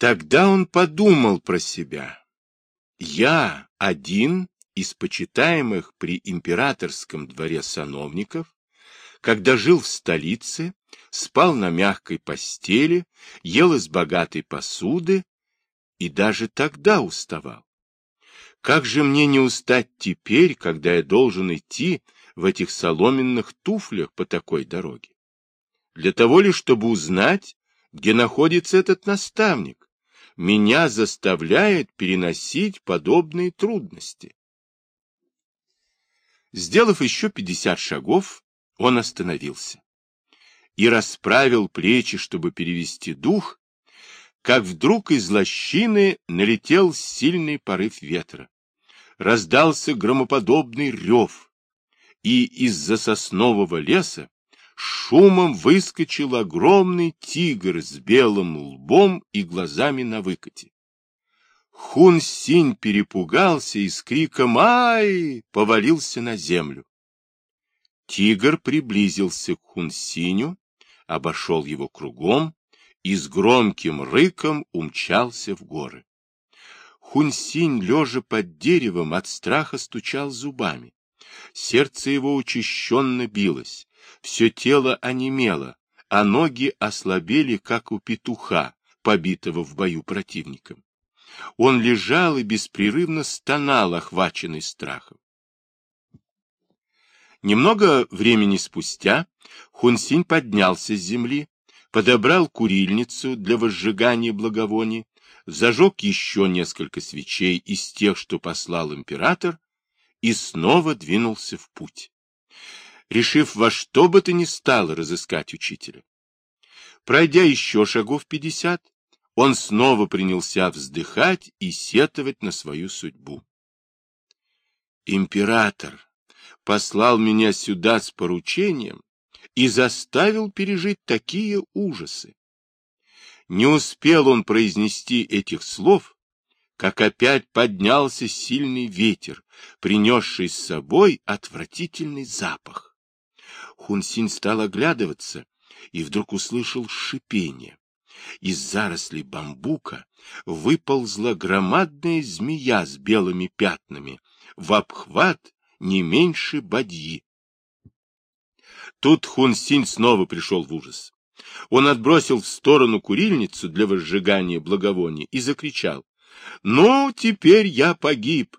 Тогда он подумал про себя. Я один из почитаемых при императорском дворе сановников, когда жил в столице, спал на мягкой постели, ел из богатой посуды и даже тогда уставал. Как же мне не устать теперь, когда я должен идти в этих соломенных туфлях по такой дороге? Для того ли, чтобы узнать, где находится этот наставник, меня заставляет переносить подобные трудности. Сделав еще пятьдесят шагов, он остановился и расправил плечи, чтобы перевести дух, как вдруг из лощины налетел сильный порыв ветра. Раздался громоподобный рев, и из-за соснового леса шумом выскочил огромный тигр с белым лбом и глазами на выкате. Хун Синь перепугался и с криком «Ай!» повалился на землю. Тигр приблизился к Хун Синю, обошел его кругом и с громким рыком умчался в горы. Хунсинь, лежа под деревом, от страха стучал зубами. Сердце его учащенно билось, все тело онемело, а ноги ослабели, как у петуха, побитого в бою противником. Он лежал и беспрерывно стонал, охваченный страхом. Немного времени спустя Хунсинь поднялся с земли, подобрал курильницу для возжигания благовоний, зажег еще несколько свечей из тех, что послал император, и снова двинулся в путь решив во что бы то ни стало разыскать учителя. Пройдя еще шагов пятьдесят, он снова принялся вздыхать и сетовать на свою судьбу. Император послал меня сюда с поручением и заставил пережить такие ужасы. Не успел он произнести этих слов, как опять поднялся сильный ветер, принесший с собой отвратительный запах. Хунсин стал оглядываться и вдруг услышал шипение. Из зарослей бамбука выползла громадная змея с белыми пятнами, в обхват не меньше бадьи. Тут Хунсин снова пришел в ужас. Он отбросил в сторону курильницу для возжигания благовония и закричал. «Ну, теперь я погиб!»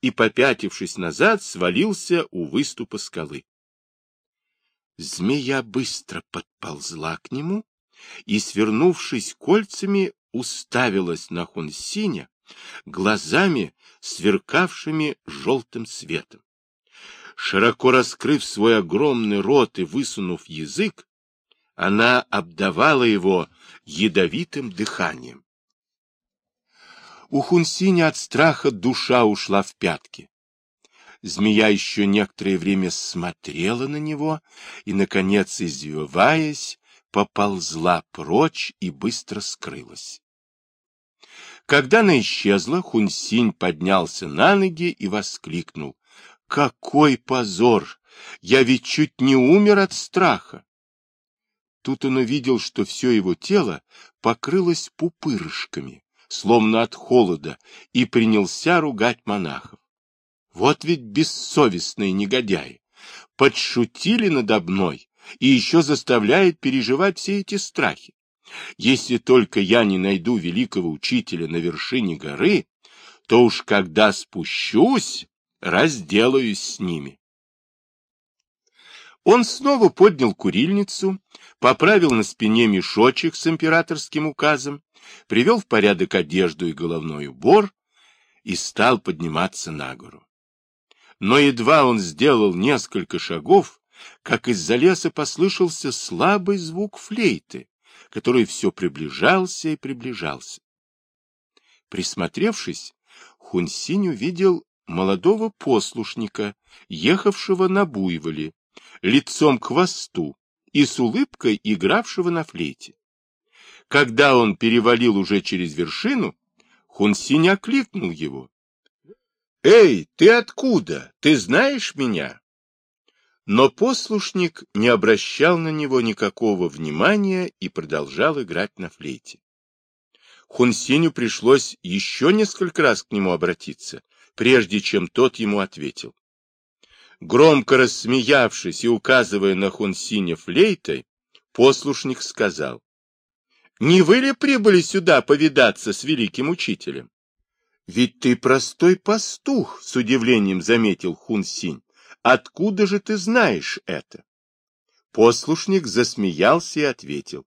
и, попятившись назад, свалился у выступа скалы. Змея быстро подползла к нему и, свернувшись кольцами, уставилась на Хунсиня глазами, сверкавшими желтым светом. Широко раскрыв свой огромный рот и высунув язык, она обдавала его ядовитым дыханием. У Хунсиня от страха душа ушла в пятки. Змея еще некоторое время смотрела на него и, наконец, извиваясь, поползла прочь и быстро скрылась. Когда она исчезла, Хунсинь поднялся на ноги и воскликнул. «Какой позор! Я ведь чуть не умер от страха!» Тут он увидел, что все его тело покрылось пупырышками, словно от холода, и принялся ругать монахов. Вот ведь бессовестные негодяи. Подшутили надо мной и еще заставляют переживать все эти страхи. Если только я не найду великого учителя на вершине горы, то уж когда спущусь, разделаюсь с ними. Он снова поднял курильницу, поправил на спине мешочек с императорским указом, привел в порядок одежду и головной убор и стал подниматься на гору но едва он сделал несколько шагов, как из-за леса послышался слабый звук флейты, который все приближался и приближался. Присмотревшись, Хунсинь увидел молодого послушника, ехавшего на буйволе, лицом к хвосту и с улыбкой игравшего на флейте. Когда он перевалил уже через вершину, Хунсинь окликнул его. «Эй, ты откуда? Ты знаешь меня?» Но послушник не обращал на него никакого внимания и продолжал играть на флейте. Хунсиню пришлось еще несколько раз к нему обратиться, прежде чем тот ему ответил. Громко рассмеявшись и указывая на Хунсиня флейтой, послушник сказал, «Не вы ли прибыли сюда повидаться с великим учителем?» «Ведь ты простой пастух», — с удивлением заметил Хунсинь. «Откуда же ты знаешь это?» Послушник засмеялся и ответил.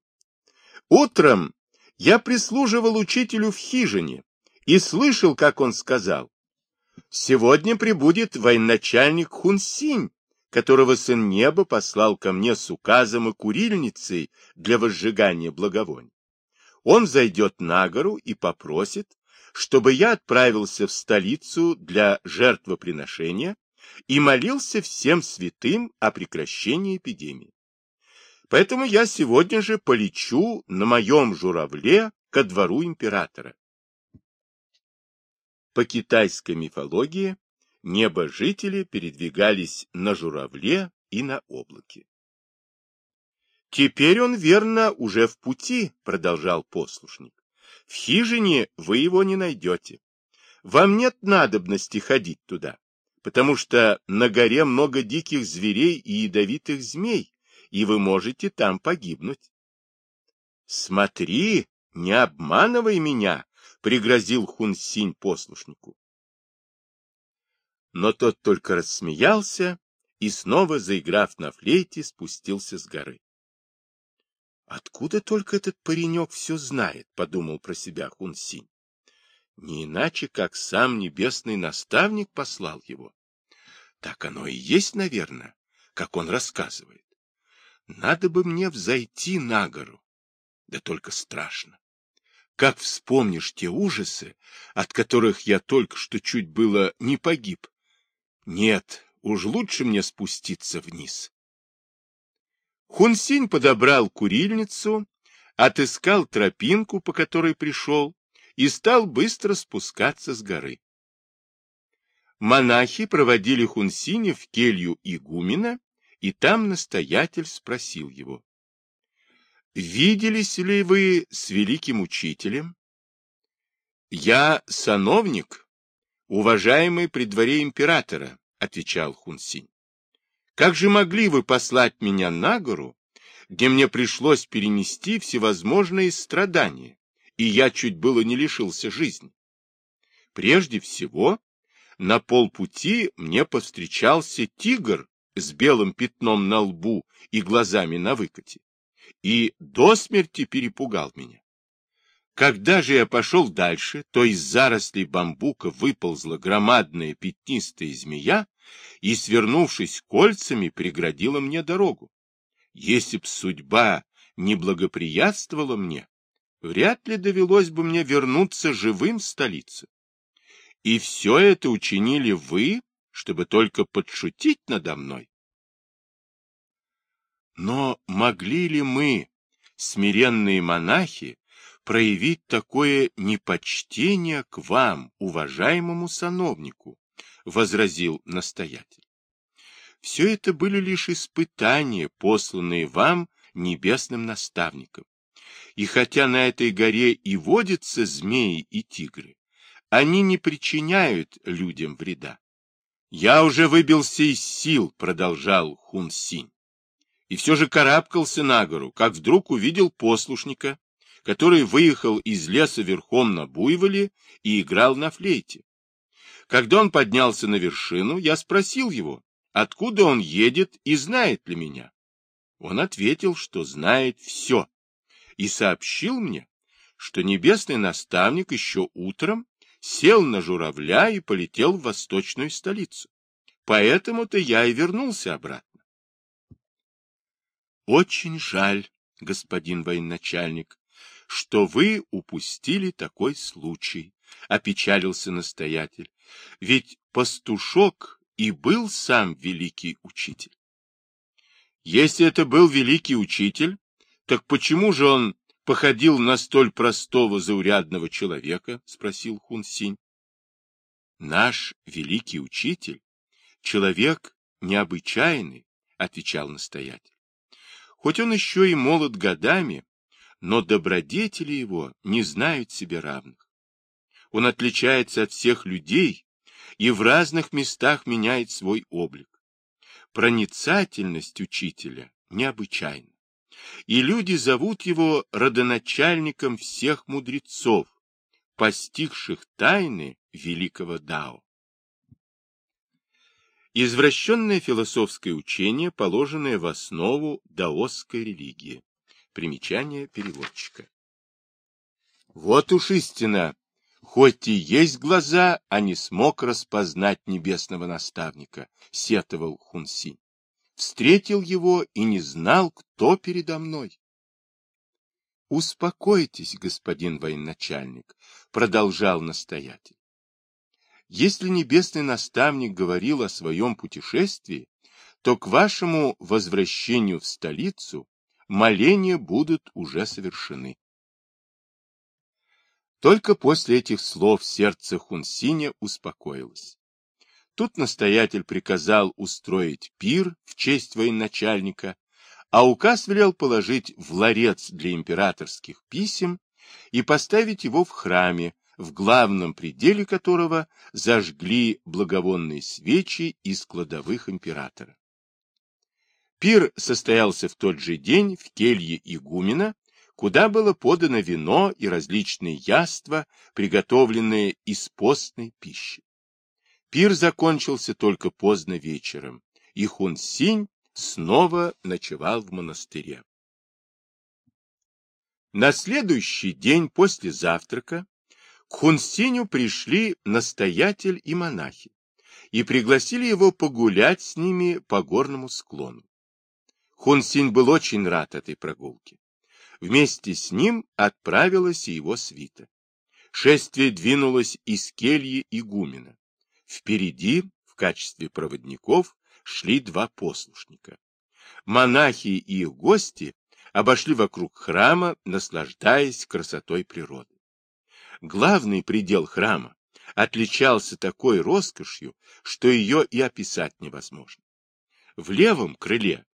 «Утром я прислуживал учителю в хижине и слышал, как он сказал, Сегодня прибудет военачальник Хунсинь, которого сын неба послал ко мне с указом и курильницей для возжигания благовоний. Он зайдет на гору и попросит, чтобы я отправился в столицу для жертвоприношения и молился всем святым о прекращении эпидемии. Поэтому я сегодня же полечу на моем журавле ко двору императора. По китайской мифологии небожители передвигались на журавле и на облаке. «Теперь он, верно, уже в пути», — продолжал послушник. «В хижине вы его не найдете. Вам нет надобности ходить туда, потому что на горе много диких зверей и ядовитых змей, и вы можете там погибнуть». «Смотри, не обманывай меня», пригрозил Хунсинь послушнику. Но тот только рассмеялся и, снова заиграв на флейте, спустился с горы. «Откуда только этот паренек все знает?» — подумал про себя Хунсинь. «Не иначе, как сам небесный наставник послал его. Так оно и есть, наверное, как он рассказывает. Надо бы мне взойти на гору. Да только страшно как вспомнишь те ужасы, от которых я только что чуть было не погиб. Нет, уж лучше мне спуститься вниз. Хунсинь подобрал курильницу, отыскал тропинку, по которой пришел, и стал быстро спускаться с горы. Монахи проводили Хунсиня в келью игумена, и там настоятель спросил его. Виделись ли вы с великим учителем? Я сановник, уважаемый при дворе императора, отвечал Хунсинь. Как же могли вы послать меня на гору, где мне пришлось перенести всевозможные страдания, и я чуть было не лишился жизни? Прежде всего, на полпути мне повстречался тигр с белым пятном на лбу и глазами на выкате и до смерти перепугал меня. Когда же я пошел дальше, то из зарослей бамбука выползла громадная пятнистая змея и, свернувшись кольцами, преградила мне дорогу. Если б судьба не благоприятствовала мне, вряд ли довелось бы мне вернуться живым в столицу. И все это учинили вы, чтобы только подшутить надо мной. Но могли ли мы, смиренные монахи, проявить такое непочтение к вам, уважаемому сановнику? — возразил настоятель. Все это были лишь испытания, посланные вам небесным наставником. И хотя на этой горе и водятся змеи и тигры, они не причиняют людям вреда. Я уже выбился из сил, продолжал Хун Синь и все же карабкался на гору, как вдруг увидел послушника, который выехал из леса верхом на буйволе и играл на флейте. Когда он поднялся на вершину, я спросил его, откуда он едет и знает ли меня. Он ответил, что знает все, и сообщил мне, что небесный наставник еще утром сел на журавля и полетел в восточную столицу. Поэтому-то я и вернулся обратно. Очень жаль, господин военачальник, что вы упустили такой случай, — опечалился настоятель. Ведь пастушок и был сам великий учитель. Если это был великий учитель, так почему же он походил на столь простого заурядного человека? — спросил Хун Синь. Наш великий учитель — человек необычайный, — отвечал настоятель. Хоть он еще и молод годами, но добродетели его не знают себе равных. Он отличается от всех людей и в разных местах меняет свой облик. Проницательность учителя необычайна. И люди зовут его родоначальником всех мудрецов, постигших тайны великого Дао. Извращенное философское учение, положенное в основу даосской религии. Примечание переводчика. Вот уж истина, хоть и есть глаза, а не смог распознать небесного наставника, сетовал Хунсинь. Встретил его и не знал, кто передо мной. Успокойтесь, господин военачальник, продолжал настоятель. Если небесный наставник говорил о своем путешествии, то к вашему возвращению в столицу моления будут уже совершены. Только после этих слов сердце Хунсиня успокоилось. Тут настоятель приказал устроить пир в честь военачальника, а указ велел положить в ларец для императорских писем и поставить его в храме, в главном пределе которого зажгли благовонные свечи из кладовых императора. Пир состоялся в тот же день в келье игумена, куда было подано вино и различные яства, приготовленные из постной пищи. Пир закончился только поздно вечером, и Хун-Синь снова ночевал в монастыре. На следующий день после завтрака к Хунсиню пришли настоятель и монахи и пригласили его погулять с ними по горному склону. Хунсинь был очень рад этой прогулке. Вместе с ним отправилась и его свита. Шествие двинулось из кельи игумена. Впереди, в качестве проводников, шли два послушника. Монахи и их гости обошли вокруг храма, наслаждаясь красотой природы главный предел храма отличался такой роскошью, что ее и описать невозможно. В левом крыле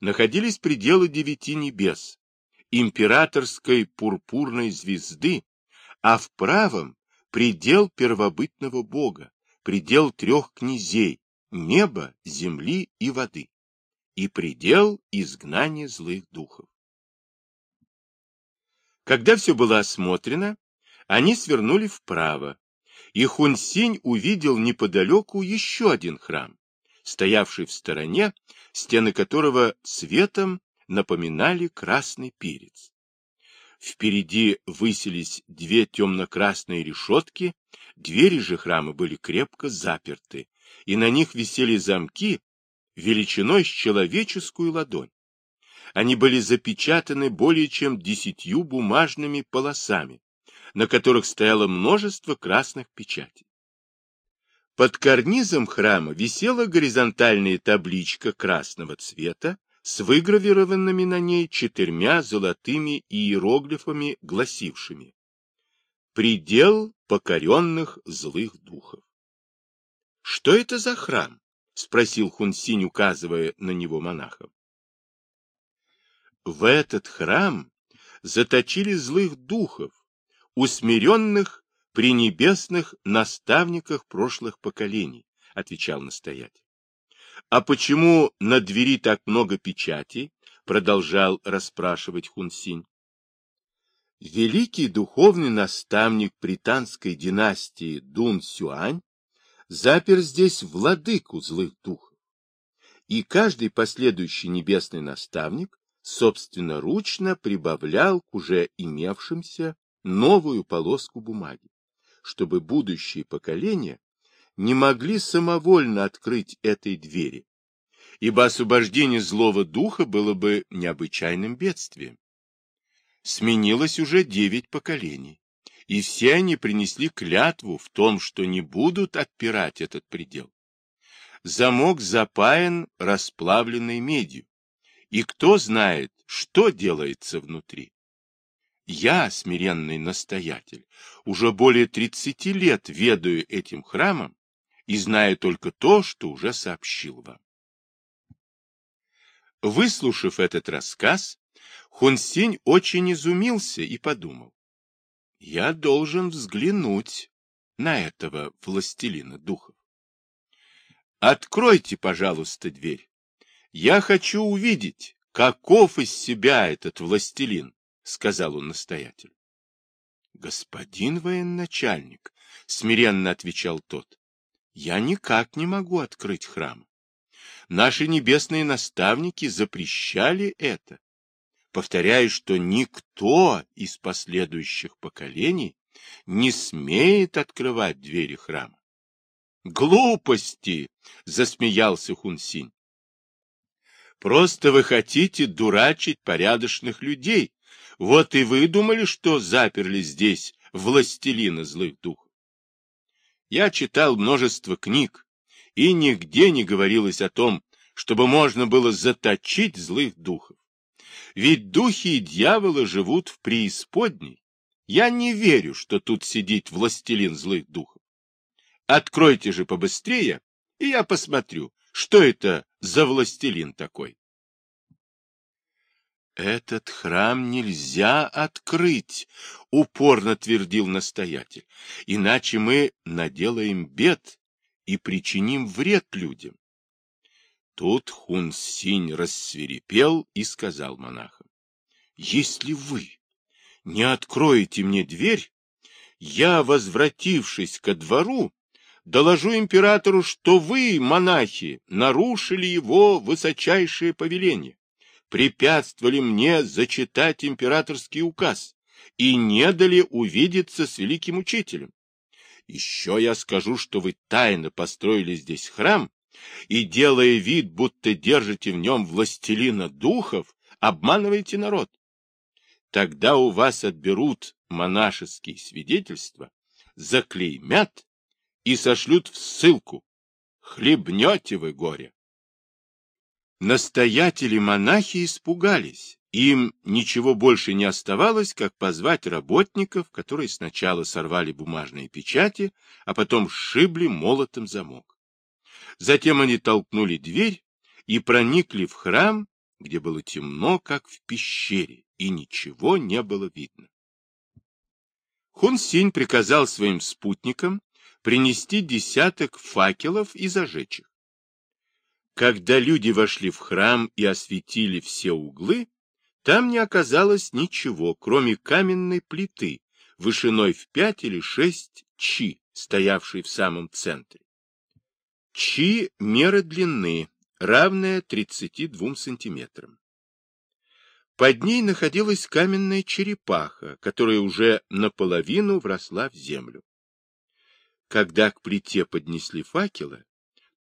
находились пределы девяти небес, императорской пурпурной звезды, а в правом — предел первобытного бога, предел трех князей, неба, земли и воды, и предел изгнания злых духов. Когда все было осмотрено, они свернули вправо, и Хунсинь увидел неподалеку еще один храм, стоявший в стороне, стены которого светом напоминали красный перец. Впереди высились две темно-красные решетки, двери же храма были крепко заперты, и на них висели замки величиной с человеческую ладонь. Они были запечатаны более чем десятью бумажными полосами, на которых стояло множество красных печатей. Под карнизом храма висела горизонтальная табличка красного цвета с выгравированными на ней четырьмя золотыми иероглифами, гласившими «Предел покоренных злых духов». «Что это за храм?» — спросил Хунсинь, указывая на него монахов. В этот храм заточили злых духов, усмиренных при небесных наставниках прошлых поколений, отвечал настоятель. А почему на двери так много печатей? продолжал расспрашивать Хунсинь. Великий духовный наставник британской династии Дун Сюань запер здесь владыку злых духов. И каждый последующий небесный наставник собственноручно прибавлял к уже имевшимся новую полоску бумаги, чтобы будущие поколения не могли самовольно открыть этой двери, ибо освобождение злого духа было бы необычайным бедствием. Сменилось уже девять поколений, и все они принесли клятву в том, что не будут отпирать этот предел. Замок запаян расплавленной медью, и кто знает, что делается внутри. Я, смиренный настоятель, уже более тридцати лет ведаю этим храмом и знаю только то, что уже сообщил вам. Выслушав этот рассказ, Хунсинь очень изумился и подумал. Я должен взглянуть на этого властелина духов. Откройте, пожалуйста, дверь. Я хочу увидеть, каков из себя этот властелин, сказал он настоятель. Господин военачальник, смиренно отвечал тот, я никак не могу открыть храм. Наши небесные наставники запрещали это. Повторяю, что никто из последующих поколений не смеет открывать двери храма. Глупости! засмеялся Хунсинь. Просто вы хотите дурачить порядочных людей. Вот и вы думали, что заперли здесь властелина злых духов. Я читал множество книг, и нигде не говорилось о том, чтобы можно было заточить злых духов. Ведь духи и дьяволы живут в преисподней. Я не верю, что тут сидит властелин злых духов. Откройте же побыстрее, и я посмотрю, что это за властелин такой. Этот храм нельзя открыть, упорно твердил настоятель, иначе мы наделаем бед и причиним вред людям. Тут Хун Синь рассверепел и сказал монахам, если вы не откроете мне дверь, я, возвратившись ко двору, доложу императору, что вы, монахи, нарушили его высочайшее повеление, препятствовали мне зачитать императорский указ и не дали увидеться с великим учителем. Еще я скажу, что вы тайно построили здесь храм и, делая вид, будто держите в нем властелина духов, обманываете народ. Тогда у вас отберут монашеские свидетельства, заклеймят и сошлют в ссылку. Хлебнете вы горе. Настоятели-монахи испугались. Им ничего больше не оставалось, как позвать работников, которые сначала сорвали бумажные печати, а потом сшибли молотом замок. Затем они толкнули дверь и проникли в храм, где было темно, как в пещере, и ничего не было видно. Хун Синь приказал своим спутникам принести десяток факелов и зажечь их. Когда люди вошли в храм и осветили все углы, там не оказалось ничего, кроме каменной плиты, вышиной в пять или шесть чи, стоявшей в самом центре. Чи – мера длины, равная 32 сантиметрам. Под ней находилась каменная черепаха, которая уже наполовину вросла в землю. Когда к плите поднесли факелы,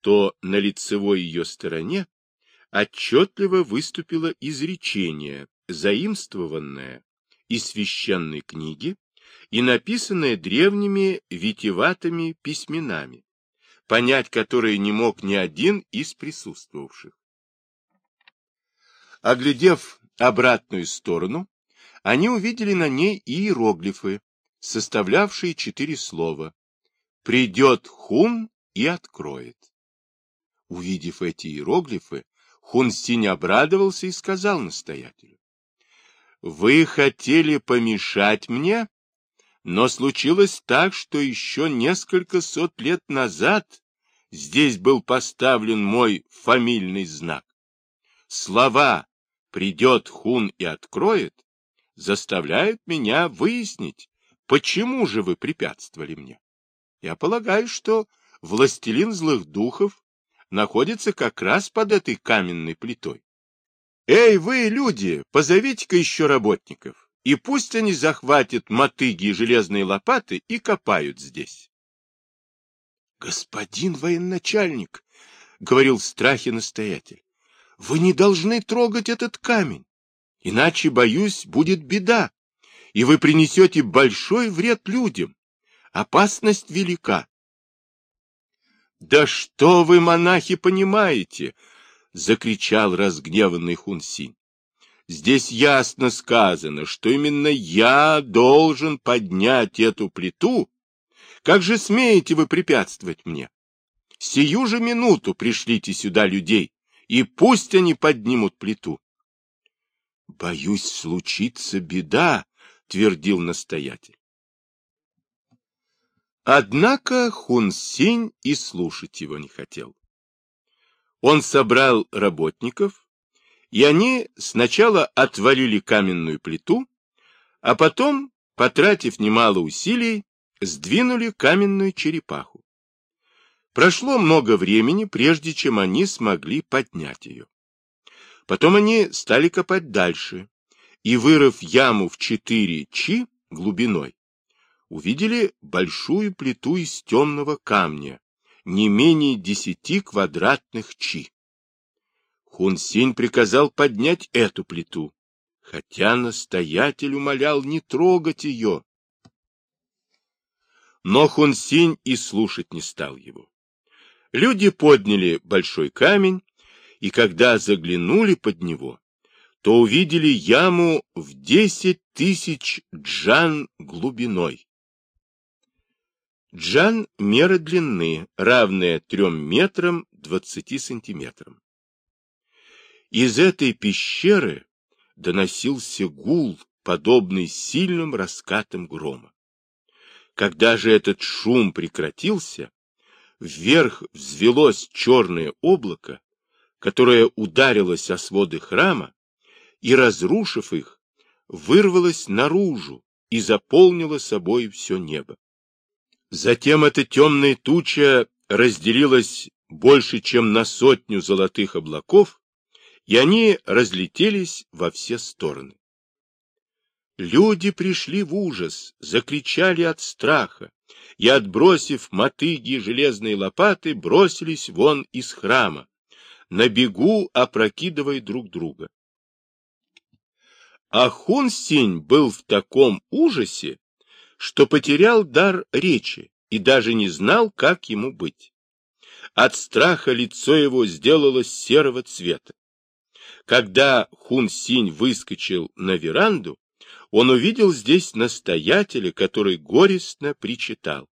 то на лицевой ее стороне отчетливо выступило изречение, заимствованное из священной книги и написанное древними витеватыми письменами, понять которые не мог ни один из присутствовавших. Оглядев обратную сторону, они увидели на ней иероглифы, составлявшие четыре слова Придет Хун и откроет. Увидев эти иероглифы, Хун Синь обрадовался и сказал настоятелю. Вы хотели помешать мне, но случилось так, что еще несколько сот лет назад здесь был поставлен мой фамильный знак. Слова «придет Хун и откроет» заставляют меня выяснить, почему же вы препятствовали мне. Я полагаю, что властелин злых духов находится как раз под этой каменной плитой. Эй, вы, люди, позовите-ка еще работников, и пусть они захватят мотыги и железные лопаты и копают здесь. Господин военачальник, — говорил в страхе настоятель, — вы не должны трогать этот камень, иначе, боюсь, будет беда, и вы принесете большой вред людям. Опасность велика. «Да что вы, монахи, понимаете?» — закричал разгневанный Хунсинь. «Здесь ясно сказано, что именно я должен поднять эту плиту. Как же смеете вы препятствовать мне? Сию же минуту пришлите сюда людей, и пусть они поднимут плиту». Боюсь, случится беда, твердил настоятель. Однако Хун Синь и слушать его не хотел. Он собрал работников, и они сначала отвалили каменную плиту, а потом, потратив немало усилий, сдвинули каменную черепаху. Прошло много времени, прежде чем они смогли поднять ее. Потом они стали копать дальше, и, вырыв яму в четыре чи глубиной, увидели большую плиту из темного камня, не менее десяти квадратных чи. Хунсинь приказал поднять эту плиту, хотя настоятель умолял не трогать ее. Но Хунсинь и слушать не стал его. Люди подняли большой камень, и когда заглянули под него, то увидели яму в десять тысяч джан глубиной. Джан – мера длины, равная трем метрам двадцати сантиметрам. Из этой пещеры доносился гул, подобный сильным раскатам грома. Когда же этот шум прекратился, вверх взвелось черное облако, которое ударилось о своды храма и, разрушив их, вырвалось наружу и заполнило собой все небо. Затем эта темная туча разделилась больше, чем на сотню золотых облаков, и они разлетелись во все стороны. Люди пришли в ужас, закричали от страха, и, отбросив мотыги и железные лопаты, бросились вон из храма, на бегу опрокидывая друг друга. А Хун Синь был в таком ужасе, что потерял дар речи и даже не знал, как ему быть. От страха лицо его сделалось серого цвета. Когда Хун Синь выскочил на веранду, он увидел здесь настоятеля, который горестно причитал.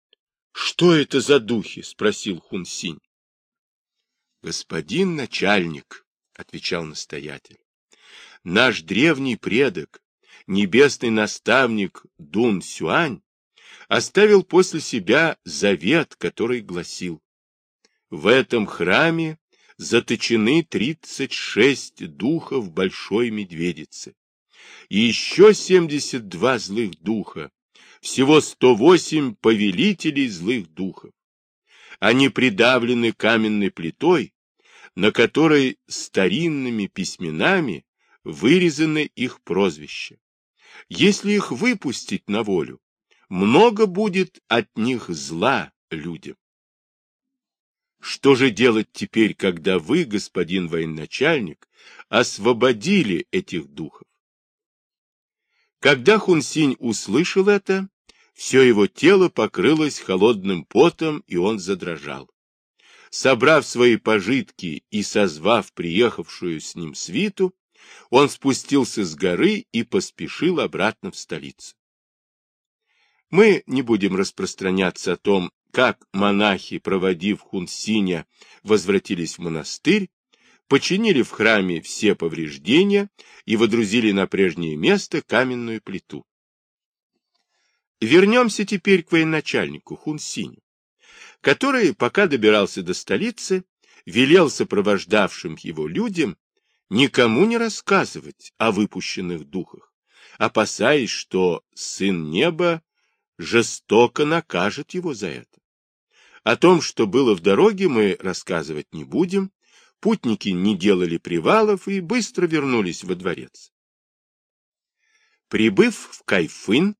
— Что это за духи? — спросил Хун Синь. — Господин начальник, — отвечал настоятель, — наш древний предок, небесный наставник Дун Сюань оставил после себя завет, который гласил «В этом храме заточены 36 духов Большой Медведицы и еще 72 злых духа, всего 108 повелителей злых духов. Они придавлены каменной плитой, на которой старинными письменами вырезаны их прозвища. Если их выпустить на волю, много будет от них зла людям. Что же делать теперь, когда вы, господин военачальник, освободили этих духов? Когда Хунсинь услышал это, все его тело покрылось холодным потом, и он задрожал. Собрав свои пожитки и созвав приехавшую с ним свиту, он спустился с горы и поспешил обратно в столицу. Мы не будем распространяться о том, как монахи, проводив Хунсиня, возвратились в монастырь, починили в храме все повреждения и водрузили на прежнее место каменную плиту. Вернемся теперь к военачальнику Хунсиню, который, пока добирался до столицы, велел сопровождавшим его людям никому не рассказывать о выпущенных духах, опасаясь, что сын неба жестоко накажет его за это. О том, что было в дороге, мы рассказывать не будем. Путники не делали привалов и быстро вернулись во дворец. Прибыв в Кайфын,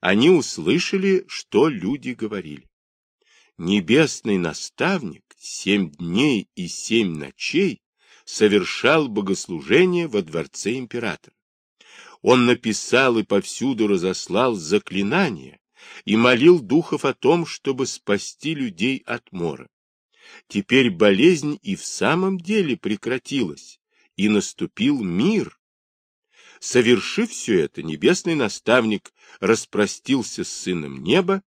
они услышали, что люди говорили. Небесный наставник семь дней и семь ночей совершал богослужение во дворце императора. Он написал и повсюду разослал заклинания и молил духов о том, чтобы спасти людей от мора. Теперь болезнь и в самом деле прекратилась, и наступил мир. Совершив все это, небесный наставник распростился с сыном неба.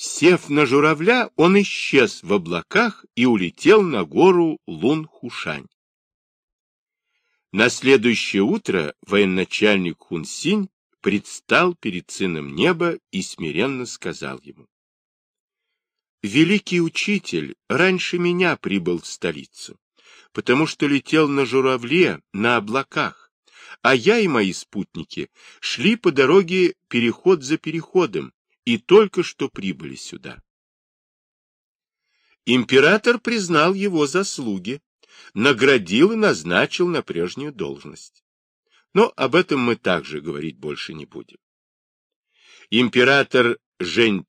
Сев на журавля, он исчез в облаках и улетел на гору Лун-Хушань. На следующее утро военачальник Хунсинь предстал перед сыном неба и смиренно сказал ему. Великий учитель раньше меня прибыл в столицу, потому что летел на журавле, на облаках, а я и мои спутники шли по дороге переход за переходом и только что прибыли сюда. Император признал его заслуги, наградил и назначил на прежнюю должность. Но об этом мы также говорить больше не будем. Император Жень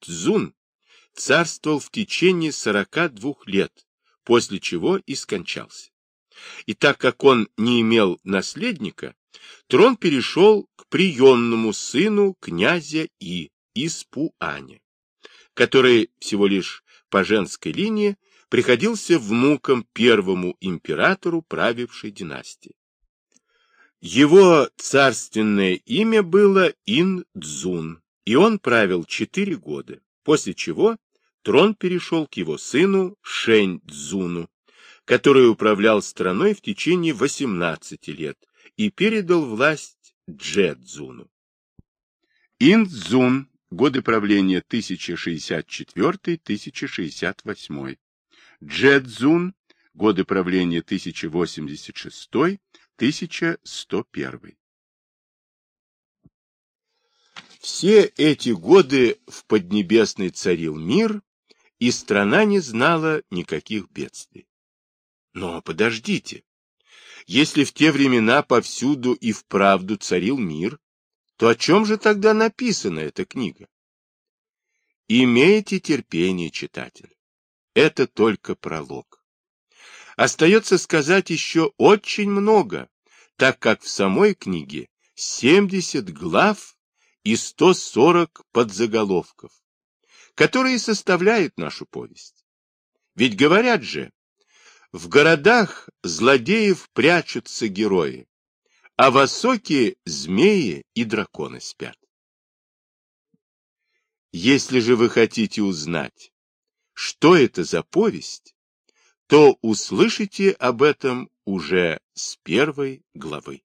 царствовал в течение 42 лет, после чего и скончался. И так как он не имел наследника, трон перешел к приемному сыну князя И из Пуаня, который всего лишь по женской линии приходился внуком первому императору правившей династии. Его царственное имя было Ин-Дзун, и он правил четыре года, после чего трон перешел к его сыну Шэнь-Дзуну, который управлял страной в течение 18 лет и передал власть Дже-Дзуну. Ин-Дзун, годы правления 1064-1068. Дже-Дзун, годы правления 1086-1101. Все эти годы в Поднебесной царил мир, и страна не знала никаких бедствий. Но подождите, если в те времена повсюду и вправду царил мир, то о чем же тогда написана эта книга? Имейте терпение, читатель. Это только пролог. Остается сказать еще очень много, так как в самой книге 70 глав и 140 подзаголовков которые составляют нашу повесть. Ведь говорят же, в городах злодеев прячутся герои, а в осоке змеи и драконы спят. Если же вы хотите узнать, что это за повесть, то услышите об этом уже с первой главы.